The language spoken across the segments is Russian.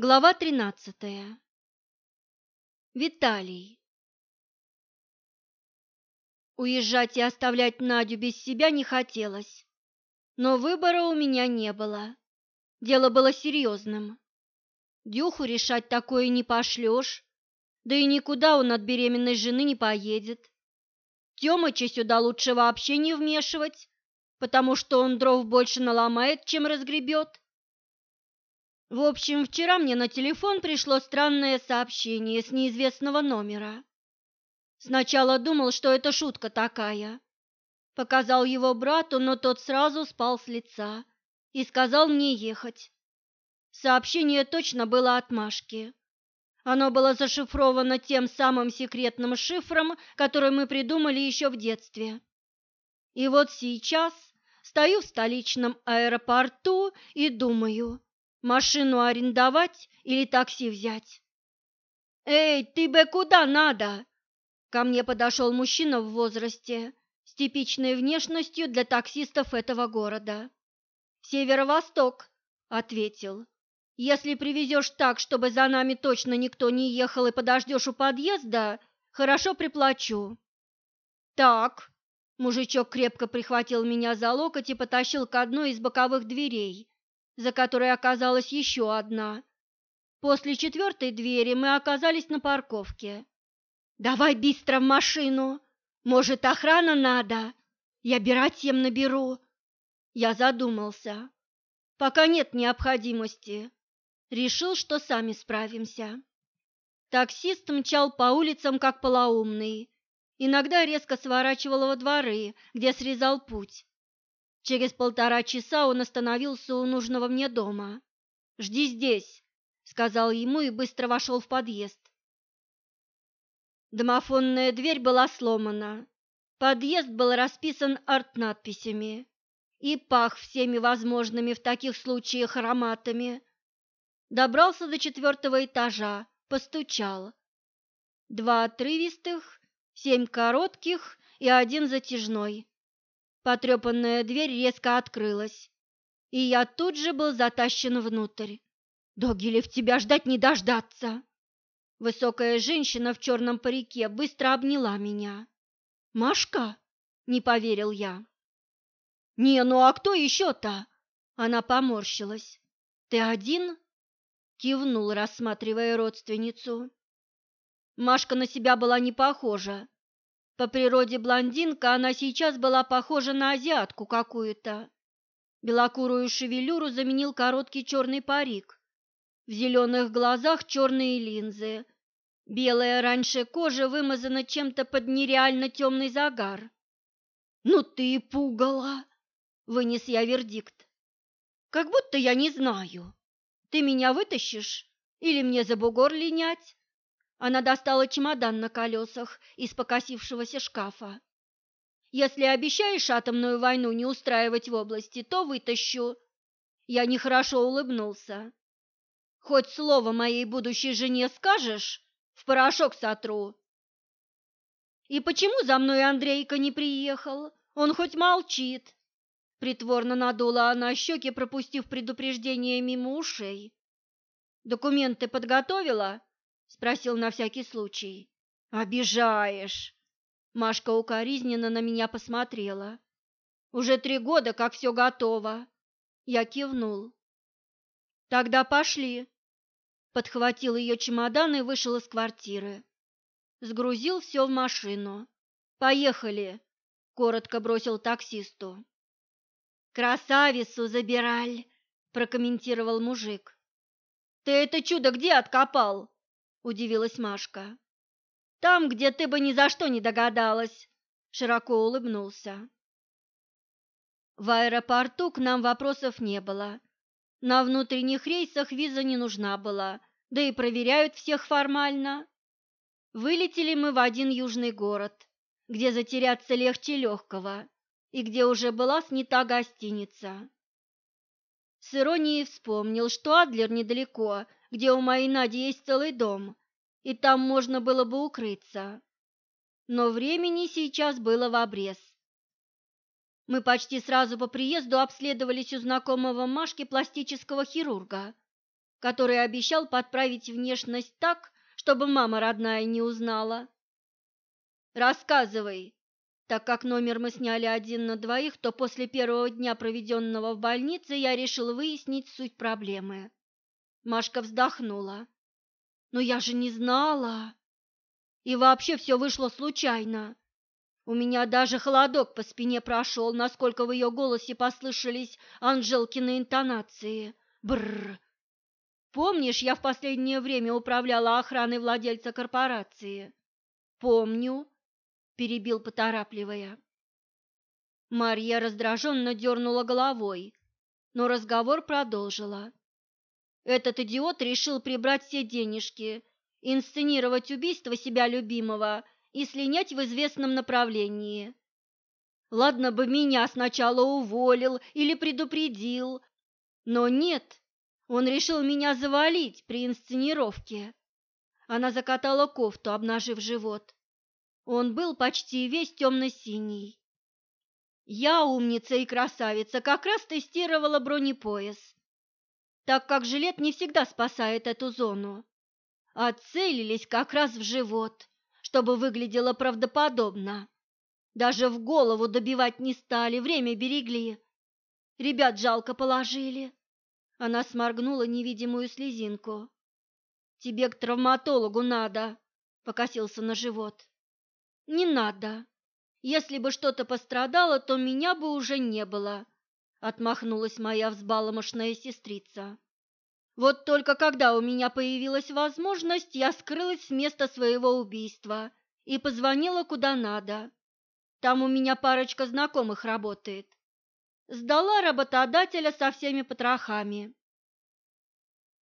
Глава тринадцатая. Виталий. Уезжать и оставлять Надю без себя не хотелось, но выбора у меня не было. Дело было серьезным. Дюху решать такое не пошлешь, да и никуда он от беременной жены не поедет. Тёмыча сюда лучше вообще не вмешивать, потому что он дров больше наломает, чем разгребет. В общем, вчера мне на телефон пришло странное сообщение с неизвестного номера. Сначала думал, что это шутка такая. Показал его брату, но тот сразу спал с лица и сказал мне ехать. Сообщение точно было от Машки. Оно было зашифровано тем самым секретным шифром, который мы придумали еще в детстве. И вот сейчас стою в столичном аэропорту и думаю, Машину арендовать или такси взять? «Эй, ты бы куда надо?» Ко мне подошел мужчина в возрасте с типичной внешностью для таксистов этого города. «Северо-восток», — ответил. «Если привезешь так, чтобы за нами точно никто не ехал и подождешь у подъезда, хорошо приплачу». «Так», — мужичок крепко прихватил меня за локоть и потащил к одной из боковых дверей, за которой оказалась еще одна. После четвертой двери мы оказались на парковке. «Давай быстро в машину! Может, охрана надо? Я братьям наберу!» Я задумался. Пока нет необходимости. Решил, что сами справимся. Таксист мчал по улицам, как полоумный. Иногда резко сворачивал во дворы, где срезал путь. Через полтора часа он остановился у нужного мне дома. «Жди здесь», — сказал ему и быстро вошел в подъезд. Домофонная дверь была сломана. Подъезд был расписан арт-надписями и пах всеми возможными в таких случаях ароматами. Добрался до четвертого этажа, постучал. Два отрывистых, семь коротких и один затяжной. Потрепанная дверь резко открылась, и я тут же был затащен внутрь. «Догилев, тебя ждать не дождаться!» Высокая женщина в черном парике быстро обняла меня. «Машка?» — не поверил я. «Не, ну а кто еще-то?» Она поморщилась. «Ты один?» — кивнул, рассматривая родственницу. Машка на себя была не похожа, по природе блондинка, она сейчас была похожа на азиатку какую-то. Белокурую шевелюру заменил короткий черный парик. В зеленых глазах черные линзы. Белая раньше кожа вымазана чем-то под нереально темный загар. «Ну ты и пугала!» — вынес я вердикт. «Как будто я не знаю. Ты меня вытащишь или мне за бугор линять?» Она достала чемодан на колесах из покосившегося шкафа. «Если обещаешь атомную войну не устраивать в области, то вытащу». Я нехорошо улыбнулся. «Хоть слово моей будущей жене скажешь, в порошок сотру». «И почему за мной Андрейка не приехал? Он хоть молчит». Притворно надула она щеки, пропустив предупреждение мимо ушей. «Документы подготовила?» Спросил на всякий случай. Обижаешь. Машка укоризненно на меня посмотрела. Уже три года, как все готово. Я кивнул. Тогда пошли. Подхватил ее чемодан и вышел из квартиры. Сгрузил все в машину. Поехали, коротко бросил таксисту. Красавицу забираль, прокомментировал мужик. Ты это чудо где откопал? – удивилась Машка. «Там, где ты бы ни за что не догадалась», – широко улыбнулся. В аэропорту к нам вопросов не было. На внутренних рейсах виза не нужна была, да и проверяют всех формально. Вылетели мы в один южный город, где затеряться легче легкого, и где уже была снята гостиница. С иронией вспомнил, что Адлер недалеко, где у моей Нади есть целый дом, и там можно было бы укрыться. Но времени сейчас было в обрез. Мы почти сразу по приезду обследовались у знакомого Машки пластического хирурга. который обещал подправить внешность так, чтобы мама родная не узнала. «Рассказывай», так как номер мы сняли один на двоих, то после первого дня, проведенного в больнице, я решил выяснить суть проблемы. Машка вздохнула. «Но я же не знала. И вообще все вышло случайно. У меня даже холодок по спине прошел, насколько в ее голосе послышались Анжелкины интонации. Бррр. Помнишь, я в последнее время управляла охраной владельца корпорации? Помню перебил, поторапливая. Марья раздраженно дернула головой, но разговор продолжила. Этот идиот решил прибрать все денежки, инсценировать убийство себя любимого и слинять в известном направлении. Ладно бы меня сначала уволил или предупредил, но нет, он решил меня завалить при инсценировке. Она закатала кофту, обнажив живот. Он был почти весь темно-синий. Я, умница и красавица, как раз тестировала бронепояс, так как жилет не всегда спасает эту зону. Отцелились как раз в живот, чтобы выглядело правдоподобно. Даже в голову добивать не стали, время берегли. Ребят жалко положили. Она сморгнула невидимую слезинку. «Тебе к травматологу надо», — покосился на живот. «Не надо. Если бы что-то пострадало, то меня бы уже не было», — отмахнулась моя взбаломошная сестрица. «Вот только когда у меня появилась возможность, я скрылась с места своего убийства и позвонила куда надо. Там у меня парочка знакомых работает. Сдала работодателя со всеми потрохами.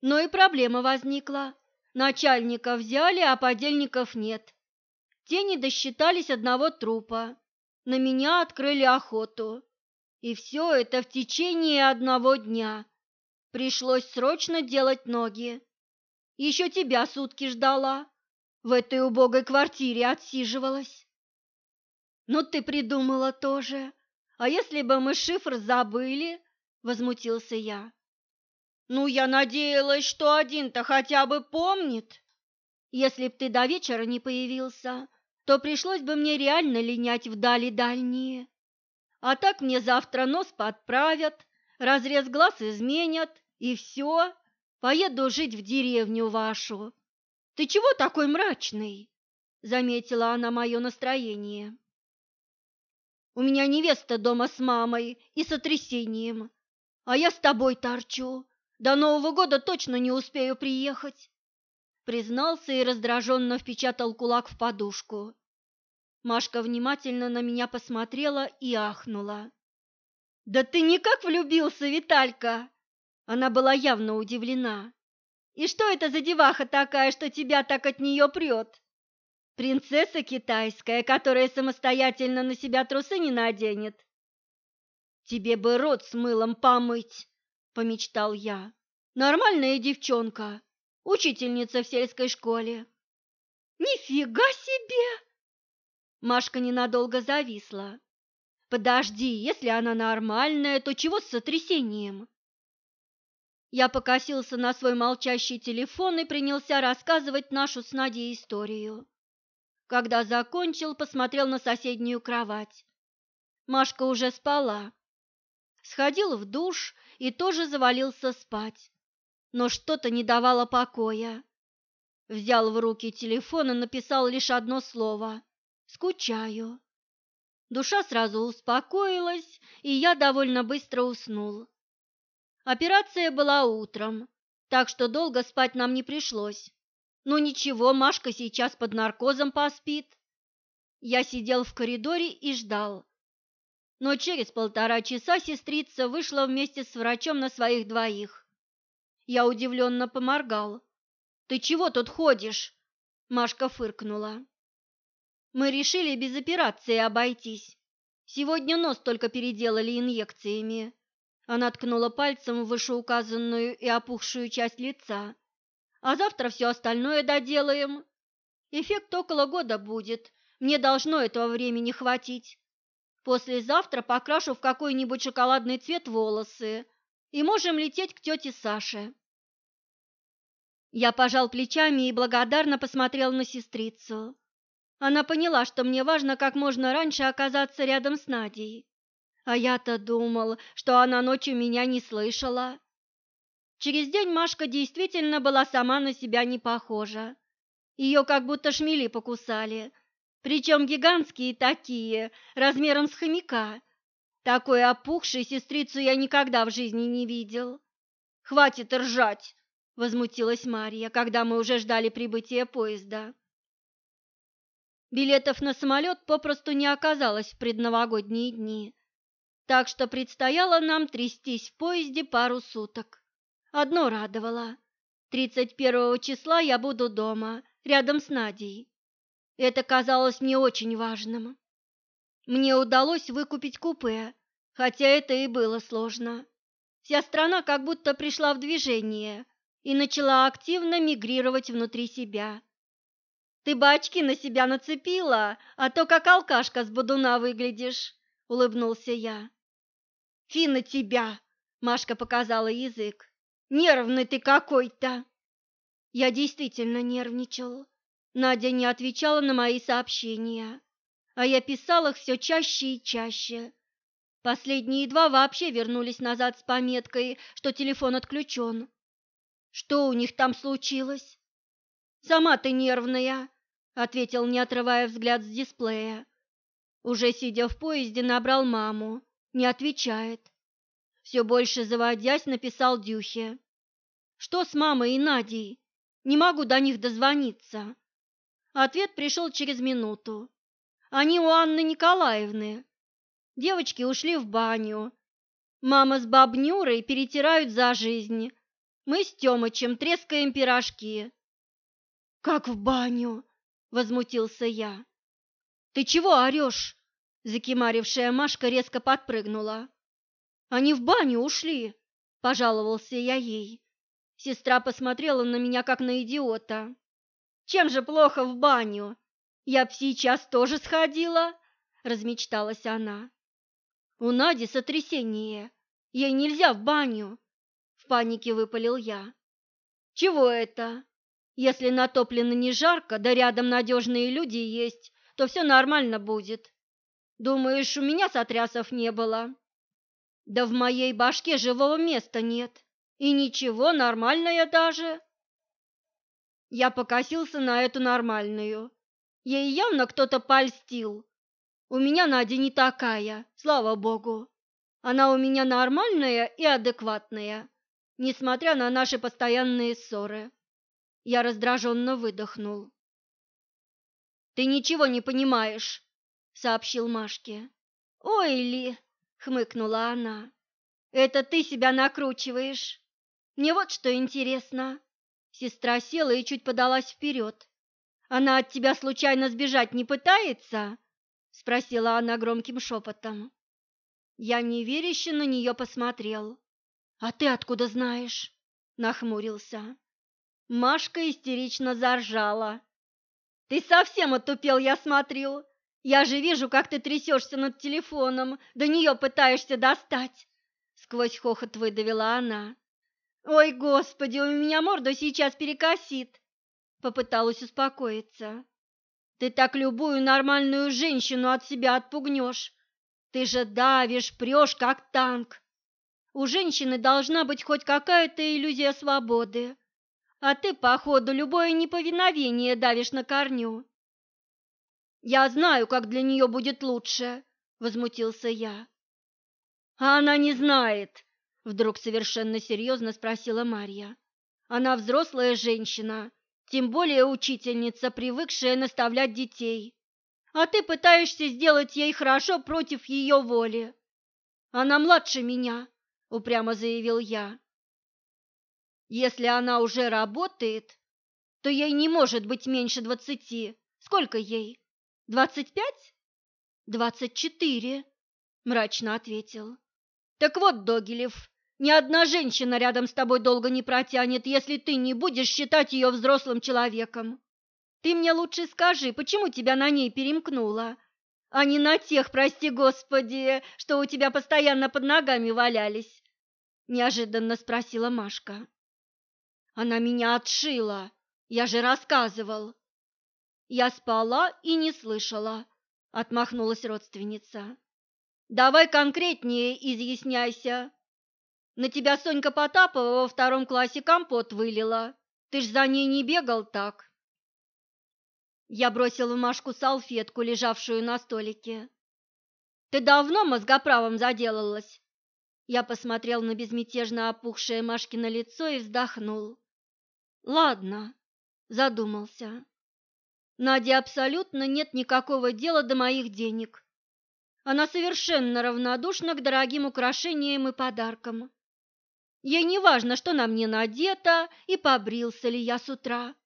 Но и проблема возникла. Начальника взяли, а подельников нет. Те не досчитались одного трупа. На меня открыли охоту. И все это в течение одного дня. Пришлось срочно делать ноги. Еще тебя сутки ждала. В этой убогой квартире отсиживалась. Ну ты придумала тоже. А если бы мы шифр забыли? Возмутился я. Ну, я надеялась, что один-то хотя бы помнит. Если б ты до вечера не появился, то пришлось бы мне реально линять вдали дальние. А так мне завтра нос подправят, разрез глаз изменят, и все, поеду жить в деревню вашу. Ты чего такой мрачный? Заметила она мое настроение. У меня невеста дома с мамой и сотрясением, а я с тобой торчу. До Нового года точно не успею приехать признался и раздраженно впечатал кулак в подушку. Машка внимательно на меня посмотрела и ахнула. «Да ты никак влюбился, Виталька!» Она была явно удивлена. «И что это за деваха такая, что тебя так от нее прет? Принцесса китайская, которая самостоятельно на себя трусы не наденет?» «Тебе бы рот с мылом помыть!» — помечтал я. «Нормальная девчонка, учительница в сельской школе. Нифига себе! Машка ненадолго зависла. Подожди, если она нормальная, то чего с сотрясением? Я покосился на свой молчащий телефон и принялся рассказывать нашу с Надей историю. Когда закончил, посмотрел на соседнюю кровать. Машка уже спала. Сходил в душ и тоже завалился спать но что-то не давало покоя. Взял в руки телефон и написал лишь одно слово «Скучаю». Душа сразу успокоилась, и я довольно быстро уснул. Операция была утром, так что долго спать нам не пришлось. Но ничего, Машка сейчас под наркозом поспит. Я сидел в коридоре и ждал. Но через полтора часа сестрица вышла вместе с врачом на своих двоих. Я удивленно поморгал. «Ты чего тут ходишь?» Машка фыркнула. «Мы решили без операции обойтись. Сегодня нос только переделали инъекциями». Она ткнула пальцем в вышеуказанную и опухшую часть лица. «А завтра все остальное доделаем. Эффект около года будет. Мне должно этого времени хватить. Послезавтра покрашу в какой-нибудь шоколадный цвет волосы, и можем лететь к тете Саше. Я пожал плечами и благодарно посмотрел на сестрицу. Она поняла, что мне важно как можно раньше оказаться рядом с Надей. А я-то думал, что она ночью меня не слышала. Через день Машка действительно была сама на себя не похожа. Ее как будто шмели покусали, причем гигантские такие, размером с хомяка. Такой опухшей сестрицу я никогда в жизни не видел. «Хватит ржать!» — возмутилась Марья, когда мы уже ждали прибытия поезда. Билетов на самолет попросту не оказалось в предновогодние дни, так что предстояло нам трястись в поезде пару суток. Одно радовало. 31 числа я буду дома, рядом с Надей. Это казалось мне очень важным. Мне удалось выкупить купе, хотя это и было сложно. Вся страна как будто пришла в движение и начала активно мигрировать внутри себя. «Ты бы очки на себя нацепила, а то как алкашка с бодуна выглядишь», — улыбнулся я. «Фи на тебя!» — Машка показала язык. Нервный ты какой-то. Я действительно нервничал. Надя не отвечала на мои сообщения, а я писал их все чаще и чаще. Последние два вообще вернулись назад с пометкой, что телефон отключен. Что у них там случилось? Сама ты нервная, ответил, не отрывая взгляд с дисплея. Уже сидя в поезде, набрал маму. Не отвечает. Все больше заводясь, написал Дюхе. «Что с мамой и Надей? Не могу до них дозвониться». Ответ пришел через минуту. «Они у Анны Николаевны. Девочки ушли в баню. Мама с бабнюрой перетирают за жизнь. Мы с Тёмычем трескаем пирожки». «Как в баню?» — возмутился я. «Ты чего орешь?» — закимарившая Машка резко подпрыгнула. Они в баню ушли, пожаловался я ей. Сестра посмотрела на меня как на идиота. Чем же плохо в баню? Я б сейчас тоже сходила, размечталась она. У Нади сотрясение. Ей нельзя в баню, в панике выпалил я. Чего это? Если натоплено не жарко, да рядом надежные люди есть, то все нормально будет. Думаешь, у меня сотрясов не было? Да в моей башке живого места нет. И ничего, нормальная даже. Я покосился на эту нормальную. Ей явно кто-то польстил. У меня Надя не такая, слава богу. Она у меня нормальная и адекватная, несмотря на наши постоянные ссоры. Я раздраженно выдохнул. «Ты ничего не понимаешь», — сообщил Машке. «Ой, Ли, хмыкнула она. Это ты себя накручиваешь. Мне вот что интересно. Сестра села и чуть подалась вперед. Она от тебя случайно сбежать не пытается? спросила она громким шепотом. Я неверяще на нее посмотрел. А ты откуда знаешь? нахмурился. Машка истерично заржала. Ты совсем отупел, я смотрю. Я же вижу, как ты трясешься над телефоном, до нее пытаешься достать. Сквозь хохот выдавила она. Ой, господи, у меня морду сейчас перекосит. Попыталась успокоиться. Ты так любую нормальную женщину от себя отпугнешь. Ты же давишь, прешь, как танк. У женщины должна быть хоть какая-то иллюзия свободы. А ты, походу, любое неповиновение давишь на корню. Я знаю, как для нее будет лучше, возмутился я. А она не знает, вдруг совершенно серьезно спросила Марья. Она взрослая женщина, тем более учительница, привыкшая наставлять детей. А ты пытаешься сделать ей хорошо против ее воли. Она младше меня, упрямо заявил я. Если она уже работает, то ей не может быть меньше двадцати. Сколько ей? Двадцать пять? Двадцать четыре, мрачно ответил. Так вот, Догилев, ни одна женщина рядом с тобой долго не протянет, если ты не будешь считать ее взрослым человеком. Ты мне лучше скажи, почему тебя на ней перемкнуло, а не на тех, прости господи, что у тебя постоянно под ногами валялись? Неожиданно спросила Машка. Она меня отшила, я же рассказывал. Я спала и не слышала, отмахнулась родственница. Давай конкретнее изъясняйся. На тебя Сонька Потапова во втором классе компот вылила. Ты ж за ней не бегал так. Я бросил в Машку салфетку, лежавшую на столике. Ты давно мозгоправом заделалась? Я посмотрел на безмятежно опухшее Машкино лицо и вздохнул. Ладно, задумался. Наде абсолютно нет никакого дела до моих денег. Она совершенно равнодушна к дорогим украшениям и подаркам. Ей не важно, что на мне надето и побрился ли я с утра.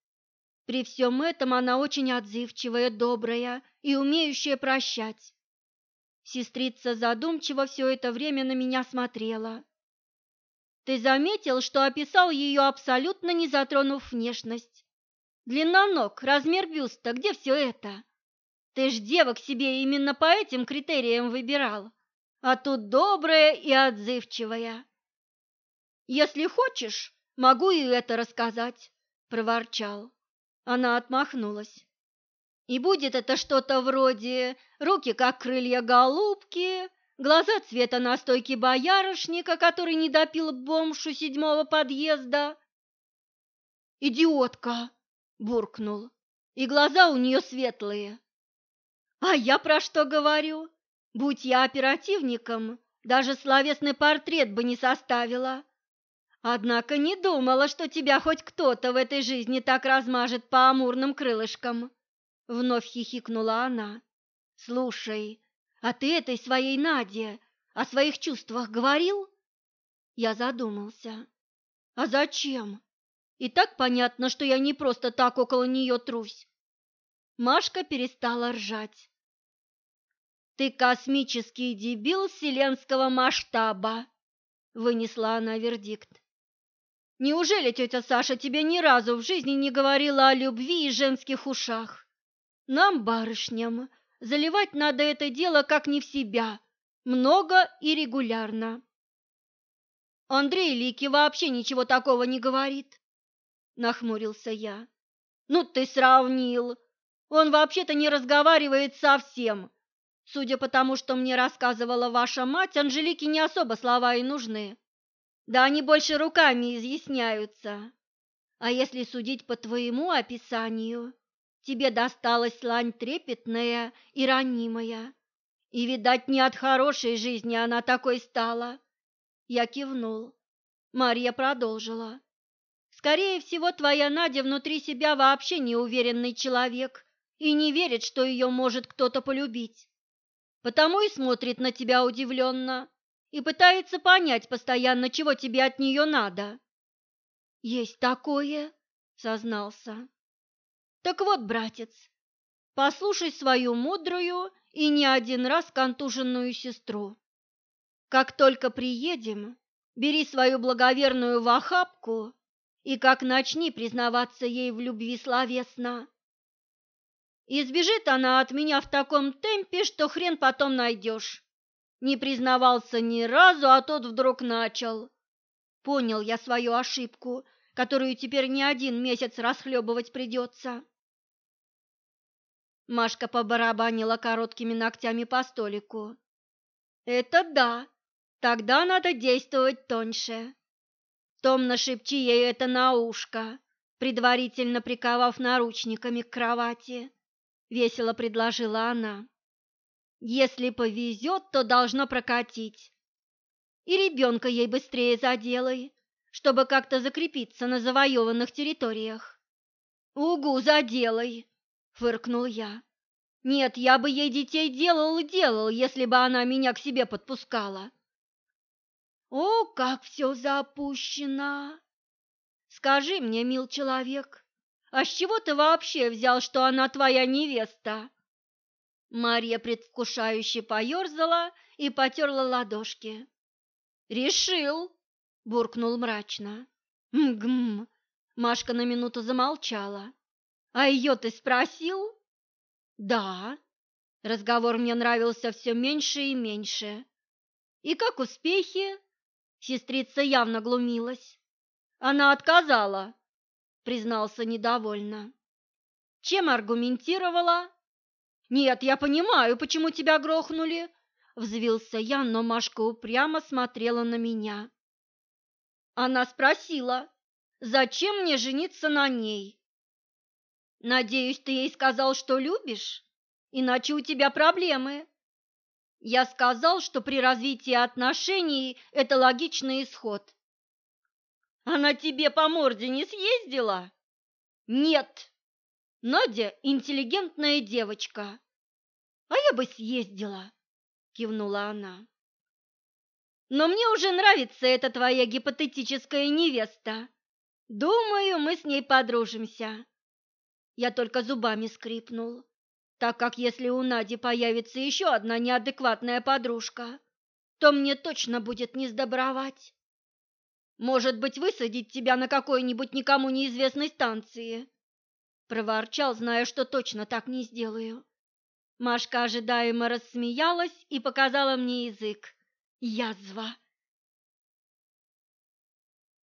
При всем этом она очень отзывчивая, добрая и умеющая прощать. Сестрица задумчиво все это время на меня смотрела. Ты заметил, что описал ее абсолютно не затронув внешность? Длина ног, размер бюста, где все это? Ты ж девок себе именно по этим критериям выбирал, а тут добрая и отзывчивая. Если хочешь, могу и это рассказать, проворчал. Она отмахнулась. И будет это что-то вроде руки как крылья голубки, глаза цвета настойки боярышника, который не допил бомж у седьмого подъезда. «Идиотка!» – буркнул. «И глаза у нее светлые». «А я про что говорю? Будь я оперативником, даже словесный портрет бы не составила. Однако не думала, что тебя хоть кто-то в этой жизни так размажет по амурным крылышкам». Вновь хихикнула она. Слушай, а ты этой своей Наде о своих чувствах говорил? Я задумался. А зачем? И так понятно, что я не просто так около нее трусь. Машка перестала ржать. Ты космический дебил вселенского масштаба, вынесла она вердикт. Неужели тетя Саша тебе ни разу в жизни не говорила о любви и женских ушах? Нам, барышням, заливать надо это дело как не в себя, много и регулярно. Андрей Лики вообще ничего такого не говорит, нахмурился я. Ну ты сравнил. Он вообще-то не разговаривает совсем. Судя по тому, что мне рассказывала ваша мать, Анжелике не особо слова и нужны. Да они больше руками изъясняются. А если судить по твоему описанию, Тебе досталась лань трепетная и ранимая, и, видать, не от хорошей жизни она такой стала. Я кивнул. Марья продолжила. Скорее всего, твоя Надя внутри себя вообще неуверенный человек и не верит, что ее может кто-то полюбить. Потому и смотрит на тебя удивленно и пытается понять постоянно, чего тебе от нее надо. «Есть такое», — сознался. Так вот, братец, послушай свою мудрую и не один раз контуженную сестру. Как только приедем, бери свою благоверную в охапку и как начни признаваться ей в любви словесно. Избежит она от меня в таком темпе, что хрен потом найдешь. Не признавался ни разу, а тот вдруг начал. Понял я свою ошибку, которую теперь не один месяц расхлебывать придется. Машка побарабанила короткими ногтями по столику. «Это да, тогда надо действовать тоньше. Томно шепчи ей это на ушко, предварительно приковав наручниками к кровати», — весело предложила она. «Если повезет, то должно прокатить. И ребенка ей быстрее заделай, чтобы как-то закрепиться на завоеванных территориях». «Угу, заделай!» Фыркнул я. Нет, я бы ей детей делал и делал, если бы она меня к себе подпускала. О, как все запущено! Скажи мне, мил человек, а с чего ты вообще взял, что она твоя невеста? Марья предвкушающе поерзала и потерла ладошки. «Решил!» – буркнул мрачно. «Мгм!» – Машка на минуту замолчала. А ее ты спросил? Да. Разговор мне нравился все меньше и меньше. И как успехи? Сестрица явно глумилась. Она отказала, признался недовольно. Чем аргументировала? Нет, я понимаю, почему тебя грохнули, взвился я, но Машка упрямо смотрела на меня. Она спросила, зачем мне жениться на ней? Надеюсь, ты ей сказал, что любишь, иначе у тебя проблемы. Я сказал, что при развитии отношений это логичный исход. Она тебе по морде не съездила? Нет. Надя интеллигентная девочка. А я бы съездила, кивнула она. Но мне уже нравится эта твоя гипотетическая невеста. Думаю, мы с ней подружимся. Я только зубами скрипнул так как если у Нади появится еще одна неадекватная подружка, то мне точно будет не сдобровать. Может быть, высадить тебя на какой-нибудь никому неизвестной станции?» Проворчал, зная, что точно так не сделаю. Машка ожидаемо рассмеялась и показала мне язык. Язва!